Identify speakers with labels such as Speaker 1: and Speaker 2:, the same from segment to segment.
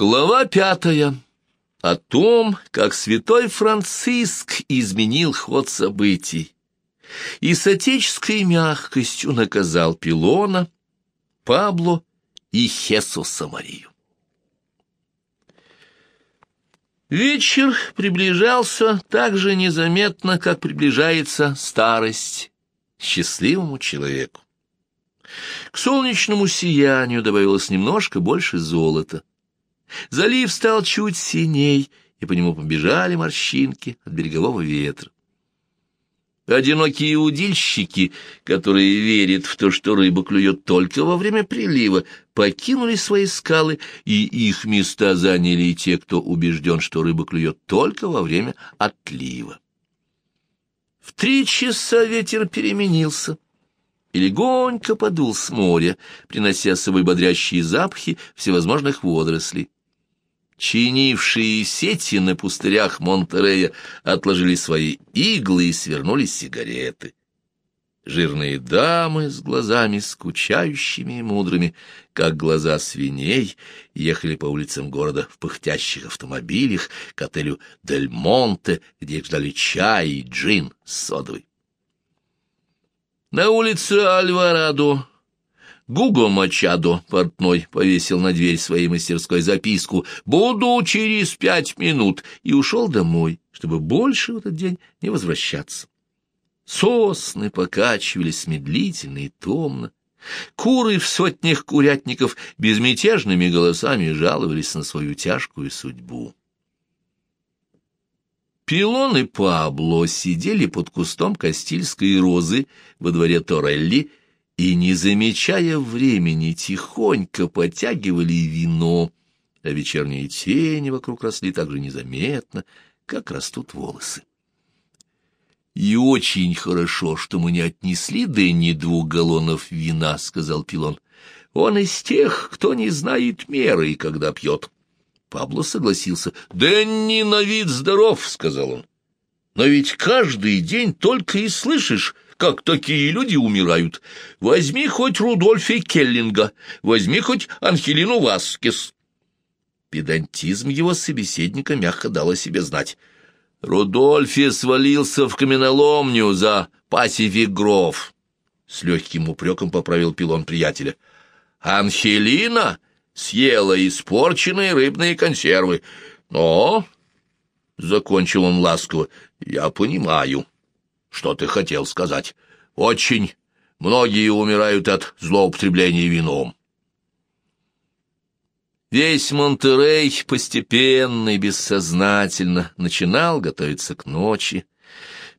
Speaker 1: Глава пятая. О том, как святой Франциск изменил ход событий и с отеческой мягкостью наказал Пилона, Пабло и Хесуса Марию. Вечер приближался так же незаметно, как приближается старость счастливому человеку. К солнечному сиянию добавилось немножко больше золота. Залив стал чуть синей, и по нему побежали морщинки от берегового ветра. Одинокие удильщики, которые верят в то, что рыба клюет только во время прилива, покинули свои скалы, и их места заняли те, кто убежден, что рыба клюет только во время отлива. В три часа ветер переменился и легонько подул с моря, принося с собой бодрящие запахи всевозможных водорослей. Чинившие сети на пустырях Монтерея отложили свои иглы и свернули сигареты. Жирные дамы с глазами скучающими и мудрыми, как глаза свиней, ехали по улицам города в пыхтящих автомобилях к отелю «Дель Монте», где их ждали чай и джин с содовой. На улице Альварадо Гуго Мачадо, портной, повесил на дверь своей мастерской записку «Буду через пять минут» и ушел домой, чтобы больше в этот день не возвращаться. Сосны покачивались медлительно и томно. Куры в сотнях курятников безмятежными голосами жаловались на свою тяжкую судьбу. Пилон и Пабло сидели под кустом Кастильской розы во дворе Торелли и, не замечая времени, тихонько потягивали вино, а вечерние тени вокруг росли так же незаметно, как растут волосы. «И очень хорошо, что мы не отнесли Дэнни двух галлонов вина», — сказал Пилон. «Он из тех, кто не знает меры, когда пьет». Пабло согласился. «Дэнни на вид здоров», — сказал он. «Но ведь каждый день только и слышишь, как такие люди умирают. Возьми хоть Рудольфа Келлинга, возьми хоть Анхелину Васкес. Педантизм его собеседника мягко дал о себе знать. Рудольфи свалился в каменоломню за Пасифик Гров. С легким упреком поправил пилон приятеля. Анхелина съела испорченные рыбные консервы. Но, — закончил он ласково, — я понимаю. Что ты хотел сказать? Очень многие умирают от злоупотребления вином. Весь Монтерей постепенно и бессознательно начинал готовиться к ночи.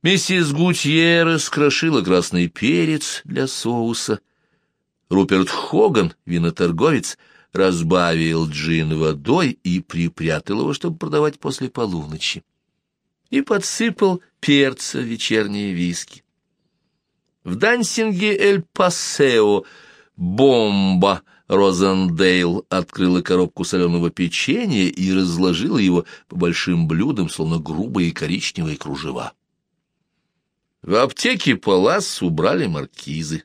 Speaker 1: Миссис Гутьеррес крошила красный перец для соуса. Руперт Хоган, виноторговец, разбавил джин водой и припрятал его, чтобы продавать после полуночи и подсыпал перца вечерние виски. В дансинге Эль-Пасео бомба Розендейл открыла коробку соленого печенья и разложила его по большим блюдам, словно грубые коричневые кружева. В аптеке Палас убрали маркизы.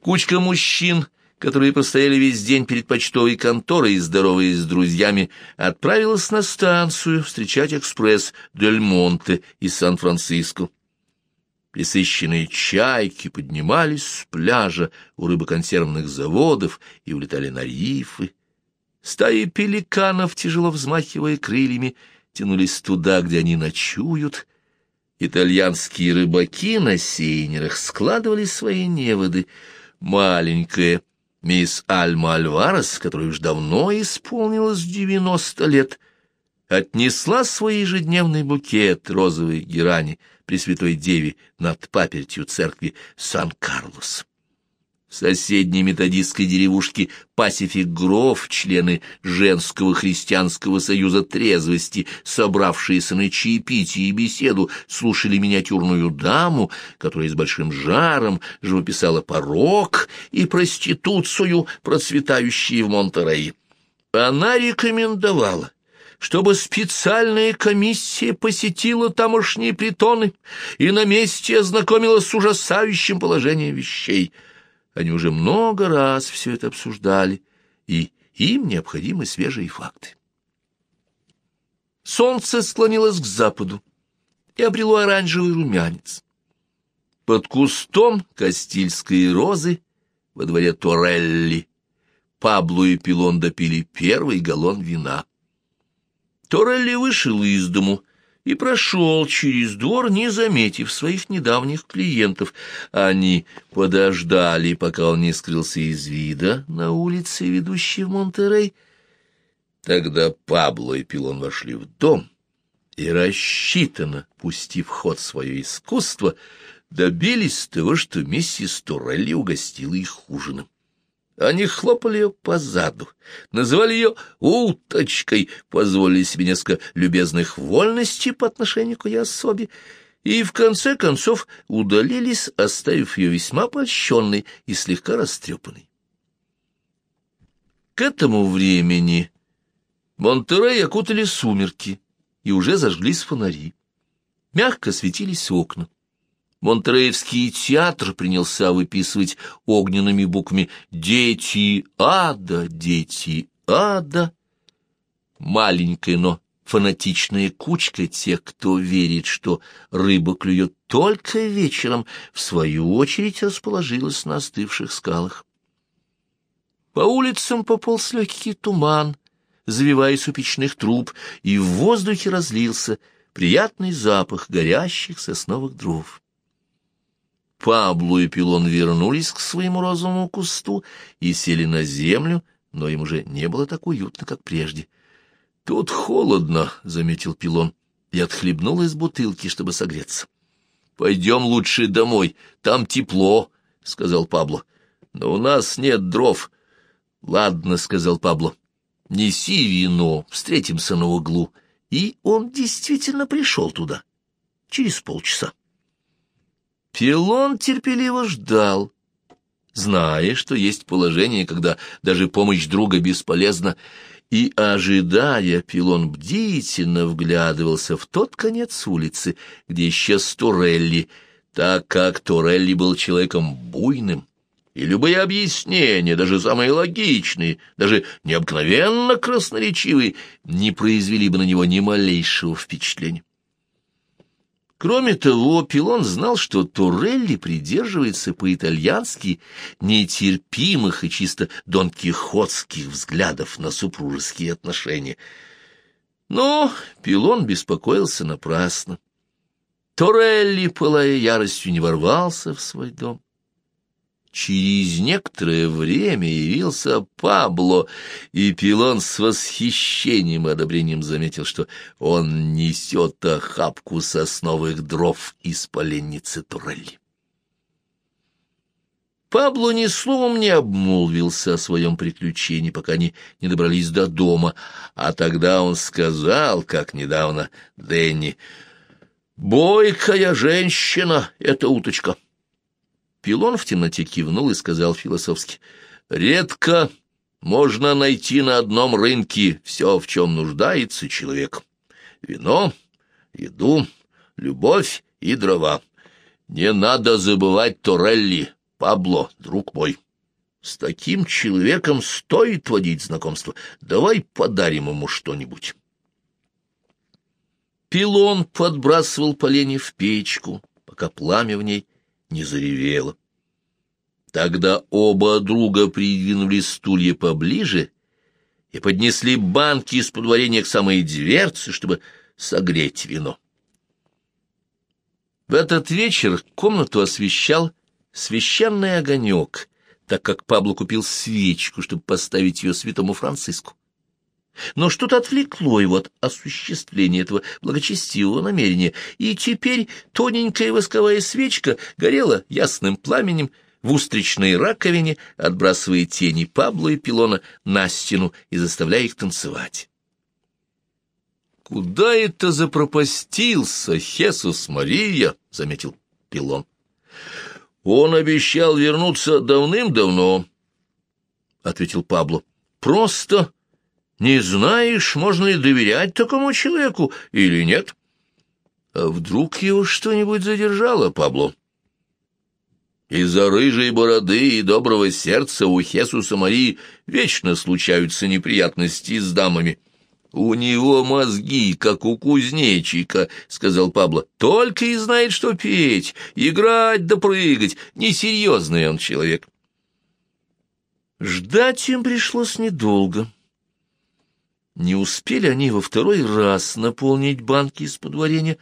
Speaker 1: Кучка мужчин — которые простояли весь день перед почтовой конторой, здороваясь с друзьями, отправилась на станцию встречать экспресс Дель Монте из Сан-Франциско. Присыщенные чайки поднимались с пляжа у рыбоконсервных заводов и улетали на рифы. Стаи пеликанов, тяжело взмахивая крыльями, тянулись туда, где они ночуют. Итальянские рыбаки на сейнерах складывали свои неводы. Маленькая, Мисс Альма Альварес, которой уж давно исполнилось девяносто лет, отнесла свой ежедневный букет розовой герани Пресвятой Деве над папертью церкви Сан-Карлос соседней методистской деревушки Пасифик Гров члены женского христианского союза трезвости, собравшиеся на чаепитие и беседу, слушали миниатюрную даму, которая с большим жаром живописала порог и проституцию, процветающие в Монтерее. Она рекомендовала чтобы специальная комиссия посетила тамошние притоны и на месте ознакомилась с ужасающим положением вещей — они уже много раз все это обсуждали, и им необходимы свежие факты. Солнце склонилось к западу и обрело оранжевый румянец. Под кустом Кастильской розы во дворе Торелли Пабло и Пилон допили первый галлон вина. Торелли вышел из дому и прошел через двор, не заметив своих недавних клиентов. Они подождали, пока он не скрылся из вида на улице, ведущей в Монтерей. Тогда Пабло и Пилон вошли в дом и, рассчитанно, пустив ход свое искусство, добились того, что миссис Турелли угостила их ужином. Они хлопали ее по заду, называли ее «уточкой», позволили себе несколько любезных вольностей по отношению к ее особе, и в конце концов удалились, оставив ее весьма польщенной и слегка растрепанной. К этому времени Монтерей окутали сумерки, и уже зажглись фонари. Мягко светились окна. Монтреевский театр принялся выписывать огненными буквами «Дети ада, дети ада». Маленькая, но фанатичная кучка тех, кто верит, что рыба клюет только вечером, в свою очередь расположилась на остывших скалах. По улицам пополз легкий туман, завиваясь у печных труб, и в воздухе разлился приятный запах горящих сосновых дров. Пабло и Пилон вернулись к своему розовому кусту и сели на землю, но им уже не было так уютно, как прежде. — Тут холодно, — заметил Пилон, и отхлебнул из бутылки, чтобы согреться. — Пойдем лучше домой, там тепло, — сказал Пабло. — Но у нас нет дров. — Ладно, — сказал Пабло, — неси вино, встретимся на углу. И он действительно пришел туда через полчаса. Пилон терпеливо ждал, зная, что есть положение, когда даже помощь друга бесполезна, и, ожидая, Пилон бдительно вглядывался в тот конец улицы, где исчез Турелли, так как Турелли был человеком буйным, и любые объяснения, даже самые логичные, даже необыкновенно красноречивые, не произвели бы на него ни малейшего впечатления. Кроме того, Пилон знал, что Турелли придерживается по-итальянски нетерпимых и чисто донкихотских взглядов на супружеские отношения. Но Пилон беспокоился напрасно. Турелли, пылая яростью, не ворвался в свой дом. Через некоторое время явился Пабло, и Пилон с восхищением и одобрением заметил, что он несет охапку сосновых дров из поленницы Турелли. Пабло ни словом не обмолвился о своем приключении, пока они не добрались до дома, а тогда он сказал, как недавно Дэнни, «Бойкая женщина — это уточка». Пилон в темноте кивнул и сказал философски, «Редко можно найти на одном рынке все, в чем нуждается человек. Вино, еду, любовь и дрова. Не надо забывать Торелли, Пабло, друг мой. С таким человеком стоит водить знакомство. Давай подарим ему что-нибудь». Пилон подбрасывал поленья в печку, пока пламя в ней не заревело. Тогда оба друга придвинули стулья поближе и поднесли банки из подворения к самой дверце, чтобы согреть вино. В этот вечер комнату освещал священный огонек, так как Пабло купил свечку, чтобы поставить ее святому Франциску. Но что-то отвлекло его от осуществления этого благочестивого намерения, и теперь тоненькая восковая свечка горела ясным пламенем в устричной раковине, отбрасывая тени Пабло и Пилона на стену и заставляя их танцевать. «Куда это запропастился Хесус Мария?» — заметил Пилон. «Он обещал вернуться давным-давно», — ответил Пабло. «Просто не знаешь, можно ли доверять такому человеку или нет. А вдруг его что-нибудь задержало, Пабло? Из-за рыжей бороды и доброго сердца у Хесуса Марии вечно случаются неприятности с дамами. «У него мозги, как у кузнечика», — сказал Пабло. «Только и знает, что петь, играть да прыгать. Несерьезный он человек». Ждать им пришлось недолго. Не успели они во второй раз наполнить банки из подворения,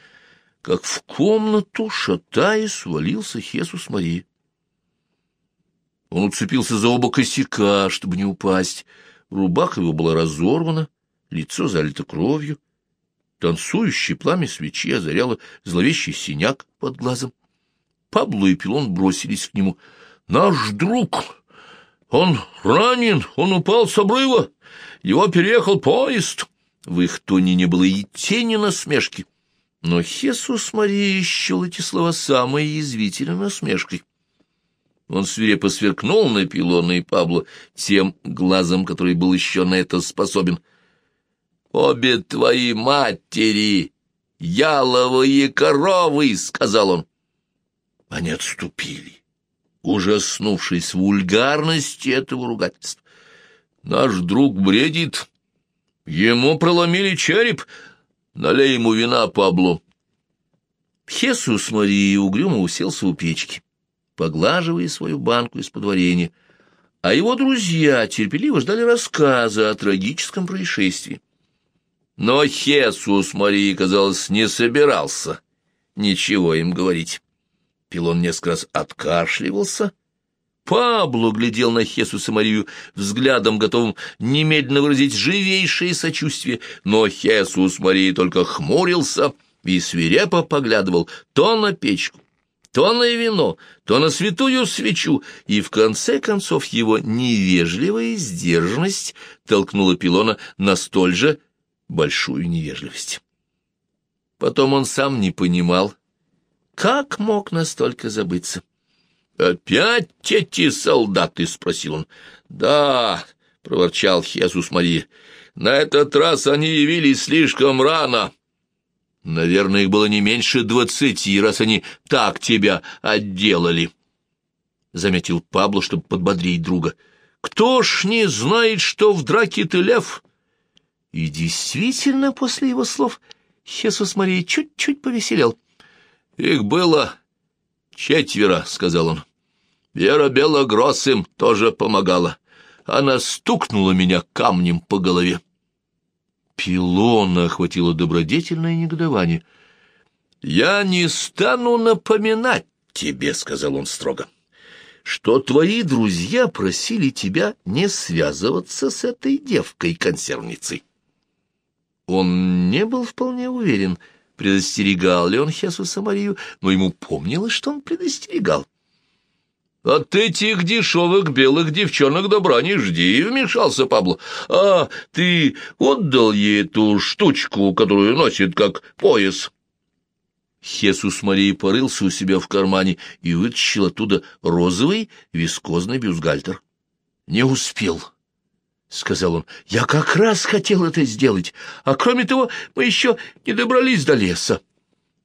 Speaker 1: как в комнату, шатаясь, свалился Хесус Мария. Он уцепился за оба косяка, чтобы не упасть. Рубаха его была разорвана, лицо залито кровью. Танцующее пламя свечи озаряло зловещий синяк под глазом. Пабло и Пилон бросились к нему. «Наш друг! Он ранен! Он упал с обрыва! Его переехал поезд!» В их тоне не было и тени насмешки. Но Хесус Мария счел эти слова самой язвительной насмешкой. Он свирепо сверкнул на Пилона и Пабло тем глазом, который был еще на это способен. «Обе твои матери, яловые коровы!» — сказал он. Они отступили, ужаснувшись вульгарности этого ругательства. «Наш друг бредит. Ему проломили череп. Налей ему вина, Пабло». Хесус Марии угрюмо уселся у печки поглаживая свою банку из-под варенья, а его друзья терпеливо ждали рассказа о трагическом происшествии. Но Хесус Марии, казалось, не собирался ничего им говорить. Пилон несколько раз откашливался. Пабло глядел на Хесуса Марию взглядом, готовым немедленно выразить живейшее сочувствие, но Хесус Марии только хмурился и свирепо поглядывал то на печку, то на вино, то на святую свечу, и в конце концов его невежливая сдержанность толкнула Пилона на столь же большую невежливость. Потом он сам не понимал, как мог настолько забыться. «Опять эти солдаты?» — спросил он. «Да», — проворчал Хесус Мария, — «на этот раз они явились слишком рано». Наверное, их было не меньше двадцати, раз они так тебя отделали. Заметил Пабло, чтобы подбодрить друга. Кто ж не знает, что в драке ты лев? И действительно, после его слов, Хесус Мария чуть-чуть повеселел. Их было четверо, — сказал он. Вера Белогросс им тоже помогала. Она стукнула меня камнем по голове. Пилона охватило добродетельное негодование. «Я не стану напоминать тебе», — сказал он строго, — «что твои друзья просили тебя не связываться с этой девкой-консервницей». Он не был вполне уверен, предостерегал ли он Хесуса Марию, но ему помнилось, что он предостерегал. «От этих дешевых белых девчонок добра не жди», — вмешался Пабло. «А ты отдал ей эту штучку, которую носит как пояс?» Хесус Марии порылся у себя в кармане и вытащил оттуда розовый вискозный бюстгальтер. «Не успел», — сказал он. «Я как раз хотел это сделать, а кроме того мы еще не добрались до леса».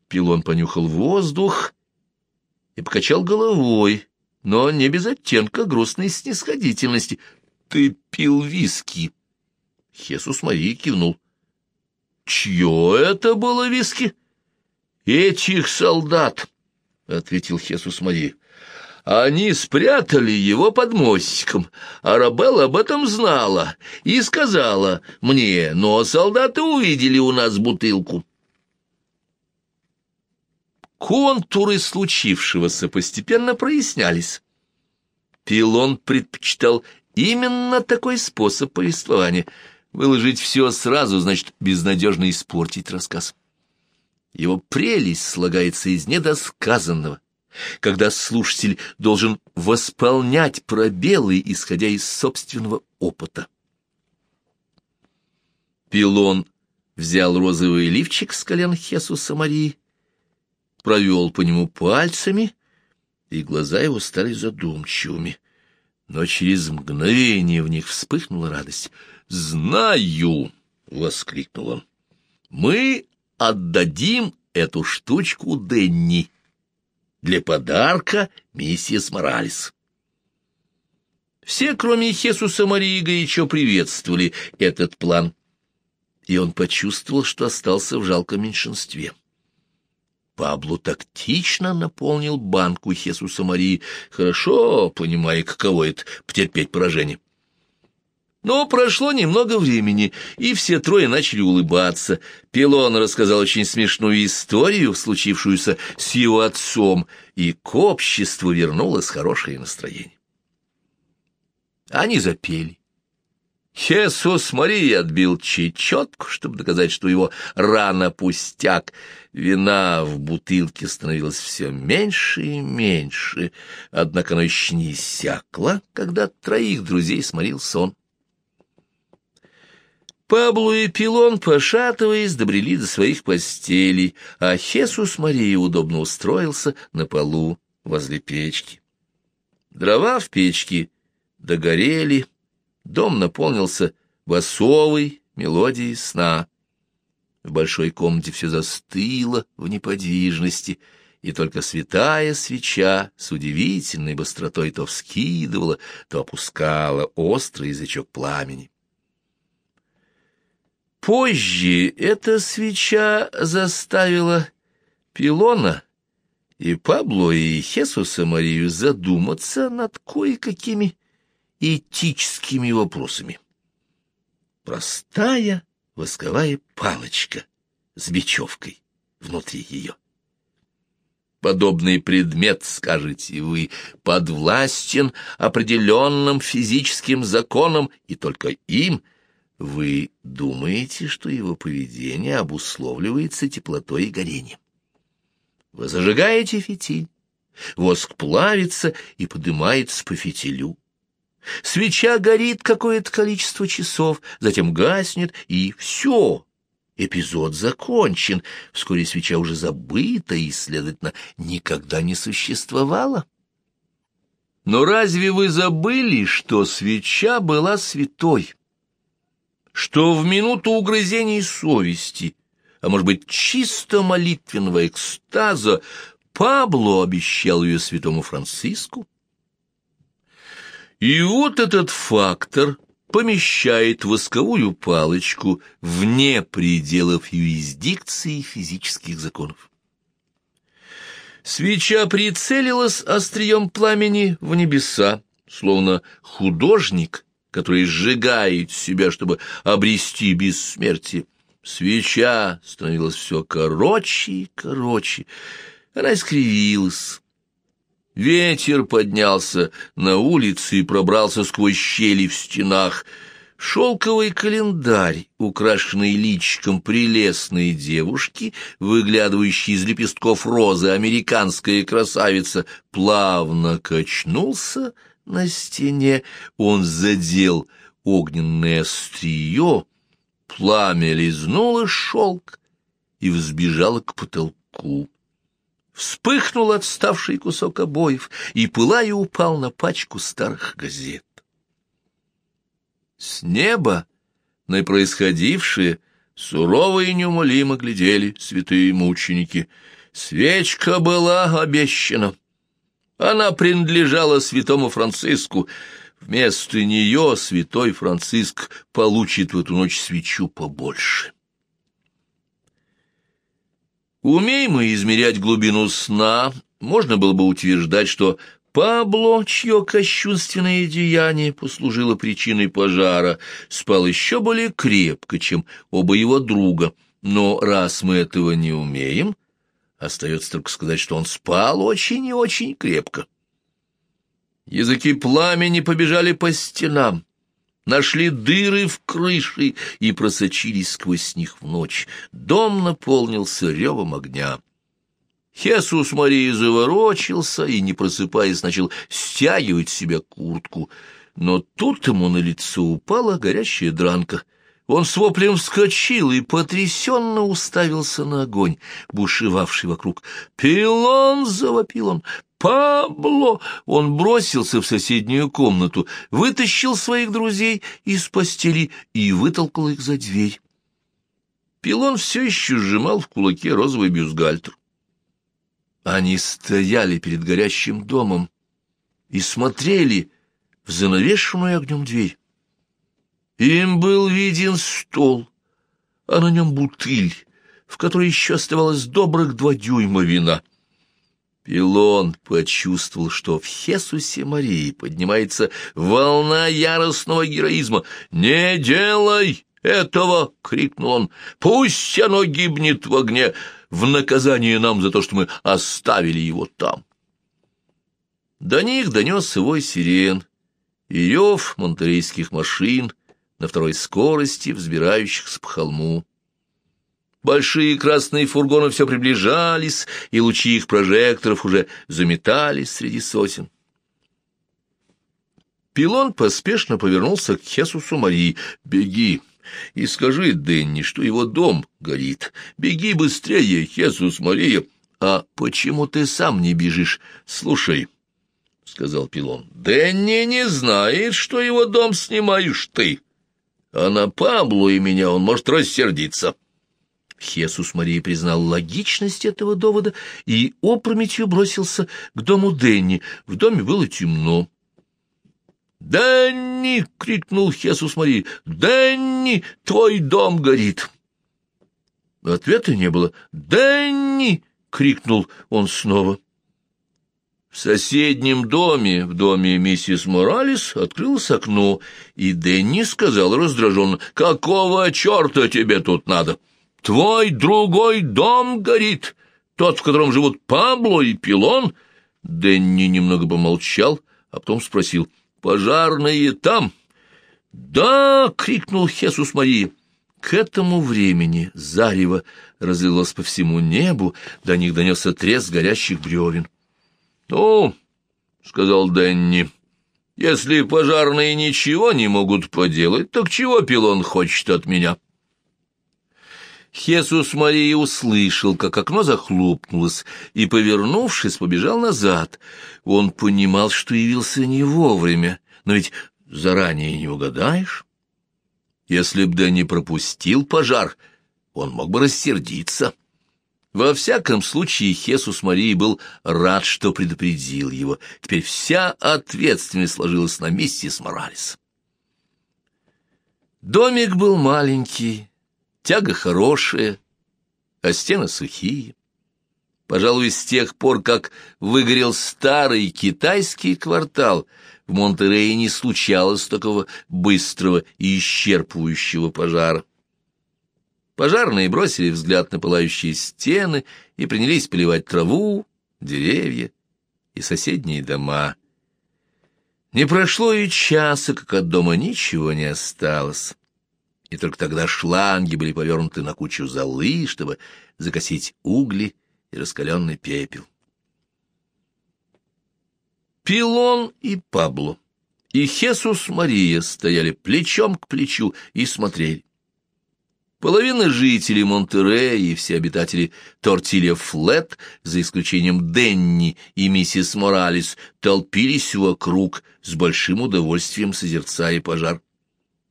Speaker 1: Пилон понюхал воздух и покачал головой но не без оттенка грустной снисходительности. «Ты пил виски!» Хесус Марии кивнул. «Чье это было виски?» «Этих солдат!» — ответил Хесус Марии. Они спрятали его под мостиком. Арабелла об этом знала и сказала мне, но солдаты увидели у нас бутылку. Контуры случившегося постепенно прояснялись. Пилон предпочитал именно такой способ повествования. Выложить все сразу, значит, безнадежно испортить рассказ. Его прелесть слагается из недосказанного, когда слушатель должен восполнять пробелы, исходя из собственного опыта. Пилон взял розовый лифчик с колен Хесуса Марии, провел по нему пальцами, и глаза его стали задумчивыми. Но через мгновение в них вспыхнула радость. «Знаю!» — воскликнул он. «Мы отдадим эту штучку Денни. Для подарка миссис Моралес. Все, кроме Хесуса Марии, горячо приветствовали этот план, и он почувствовал, что остался в жалком меньшинстве. Пабло тактично наполнил банку Хесуса Марии, хорошо понимая, каково это — потерпеть поражение. Но прошло немного времени, и все трое начали улыбаться. Пилон рассказал очень смешную историю, случившуюся с его отцом, и к обществу вернулось хорошее настроение. Они запели. Хесус Мария отбил чечетку, чтобы доказать, что его рана пустяк. Вина в бутылке становилось все меньше и меньше, однако оно еще не иссякло, когда троих друзей сморил сон. Пабло и Пилон, пошатываясь, добрели до своих постелей, а Хесус Мария удобно устроился на полу возле печки. Дрова в печке догорели, дом наполнился басовой мелодией сна. В большой комнате все застыло в неподвижности, и только святая свеча с удивительной быстротой то вскидывала, то опускала острый язычок пламени. Позже эта свеча заставила Пилона и Пабло и Хесуса Марию задуматься над кое-какими этическими вопросами. Простая восковая палочка с бечевкой внутри ее. Подобный предмет, скажете вы, подвластен определенным физическим законам, и только им – вы думаете, что его поведение обусловливается теплотой и горением. Вы зажигаете фитиль, воск плавится и поднимается по фитилю. Свеча горит какое-то количество часов, затем гаснет, и все. Эпизод закончен. Вскоре свеча уже забыта и, следовательно, никогда не существовала. Но разве вы забыли, что свеча была святой? Что в минуту угрызений совести, а может быть чисто молитвенного экстаза, Пабло обещал ее святому Франциску? И вот этот фактор помещает восковую палочку вне пределов юрисдикции физических законов. Свеча прицелилась острием пламени в небеса, словно художник, который сжигает себя, чтобы обрести бессмертие. Свеча становилась все короче и короче. Она искривилась. Ветер поднялся на улице и пробрался сквозь щели в стенах. Шелковый календарь, украшенный личиком прелестной девушки, выглядывающей из лепестков розы американская красавица, плавно качнулся на стене, он задел огненное острие, пламя лизнуло шелк и взбежало к потолку. Вспыхнул отставший кусок обоев и, пылая, упал на пачку старых газет. С неба на происходившее сурово и неумолимо глядели святые мученики. Свечка была обещана. Она принадлежала святому Франциску. Вместо нее святой Франциск получит в эту ночь свечу побольше. Умей мы измерять глубину сна, можно было бы утверждать, что Пабло, чье кощунственное деяние послужило причиной пожара, спал еще более крепко, чем оба его друга. Но раз мы этого не умеем, Остается только сказать, что он спал очень и очень крепко. Языки пламени побежали по стенам, нашли дыры в крыше и просочились сквозь них в ночь. Дом наполнился ревом огня. Хесус Марии заворочился и, не просыпаясь, начал стягивать себе куртку. Но тут ему на лицо упала горящая дранка — он с воплем вскочил и потрясенно уставился на огонь, бушевавший вокруг. «Пилон!» — завопил он. «Пабло!» Он бросился в соседнюю комнату, вытащил своих друзей из постели и вытолкал их за дверь. Пилон все еще сжимал в кулаке розовый бюстгальтер. Они стояли перед горящим домом и смотрели в занавешенную огнем дверь. Им был виден стол, а на нем бутыль, в которой еще оставалось добрых два дюйма вина. Пилон почувствовал, что в Хесусе Марии поднимается волна яростного героизма. «Не делай этого!» — крикнул он. «Пусть оно гибнет в огне в наказание нам за то, что мы оставили его там!» До них донес вой сирен и рев монтерейских машин на второй скорости, взбирающихся по холму. Большие красные фургоны все приближались, и лучи их прожекторов уже заметались среди сосен. Пилон поспешно повернулся к Хесусу Марии. «Беги и скажи Денни, что его дом горит. Беги быстрее, Хесус Мария. А почему ты сам не бежишь? Слушай, — сказал Пилон, — Денни не знает, что его дом снимаешь ты. А на Паблу и меня он может рассердиться». Хесус Марии признал логичность этого довода и опрометью бросился к дому Денни. В доме было темно. «Денни!» — крикнул Хесус Марии. «Денни! Твой дом горит!» Ответа не было. «Денни!» — крикнул он снова. В соседнем доме, в доме миссис Моралес, открылось окно, и Денни сказал раздраженно, «Какого черта тебе тут надо?» Твой другой дом горит, тот, в котором живут Пабло и Пилон. Дэнни немного помолчал, а потом спросил, «Пожарные там?» «Да!» — крикнул Хесус Марии. К этому времени зарево разлилось по всему небу, до них донесся треск горящих бревен. «Ну, — сказал Дэнни, — если пожарные ничего не могут поделать, так чего Пилон хочет от меня?» Хесус Мария услышал, как окно захлопнулось, и, повернувшись, побежал назад. Он понимал, что явился не вовремя, но ведь заранее не угадаешь. Если б не пропустил пожар, он мог бы рассердиться. Во всяком случае, Хесус Марии был рад, что предупредил его. Теперь вся ответственность сложилась на миссис Моралес. Домик был маленький, Тяга хорошая, а стены сухие. Пожалуй, с тех пор, как выгорел старый китайский квартал, в Монтерее не случалось такого быстрого и исчерпывающего пожара. Пожарные бросили взгляд на пылающие стены и принялись поливать траву, деревья и соседние дома. Не прошло и часа, как от дома ничего не осталось и только тогда шланги были повернуты на кучу золы, чтобы закосить угли и раскаленный пепел. Пилон и Пабло и Хесус Мария стояли плечом к плечу и смотрели. Половина жителей Монтерея и все обитатели Тортилья Флет, за исключением Денни и миссис Моралес, толпились вокруг с большим удовольствием созерцая пожар.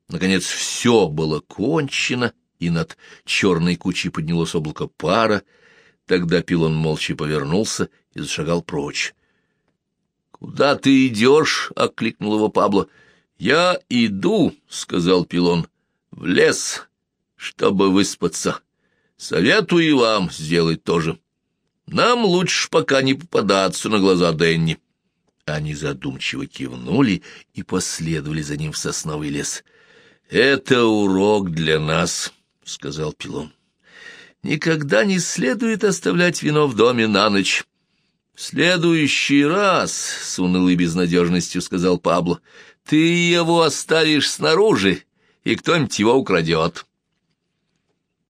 Speaker 1: Наконец все было кончено, и над черной кучей поднялось облако пара. Тогда Пилон молча повернулся и зашагал прочь. — Куда ты идешь? — окликнул его Пабло. — Я иду, — сказал Пилон, — в лес, чтобы выспаться. Советую вам сделать тоже. Нам лучше пока не попадаться на глаза Денни. Они задумчиво кивнули и последовали за ним в сосновый лес. «Это урок для нас», — сказал Пилон. «Никогда не следует оставлять вино в доме на ночь». «В следующий раз», — с унылой безнадежностью сказал Пабло, — «ты его оставишь снаружи, и кто-нибудь его украдет».